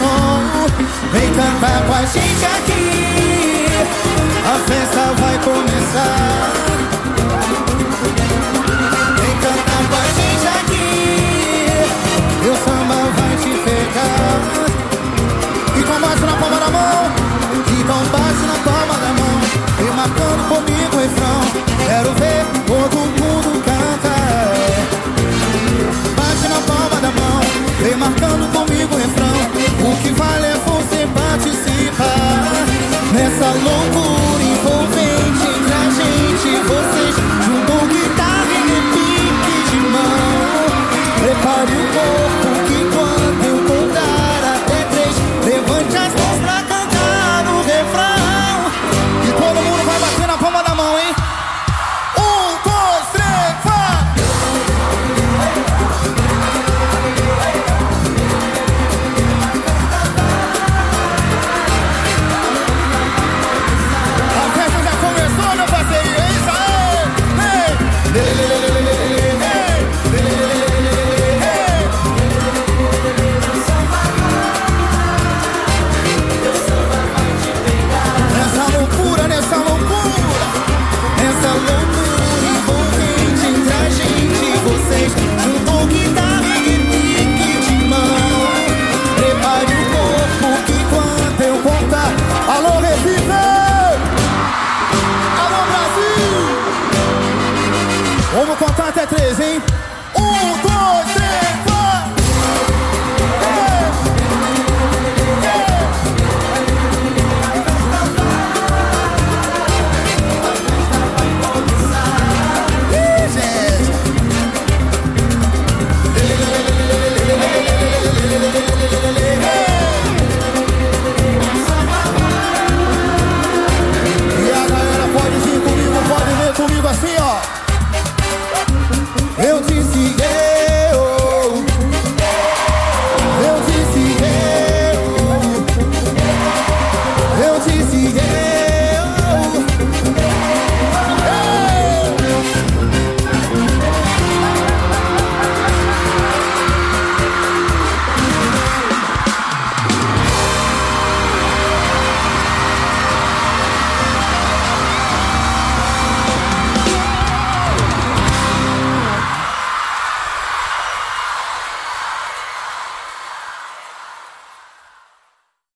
som. Vem cantar com a gente aqui. A festa vai começar. Vem cantar com a gente aqui. E o samba vai te pegar. E com bate na palma da mão. E com bate na palma da mão. E marcando comigo essa loucura. Vamos contar até três, hein?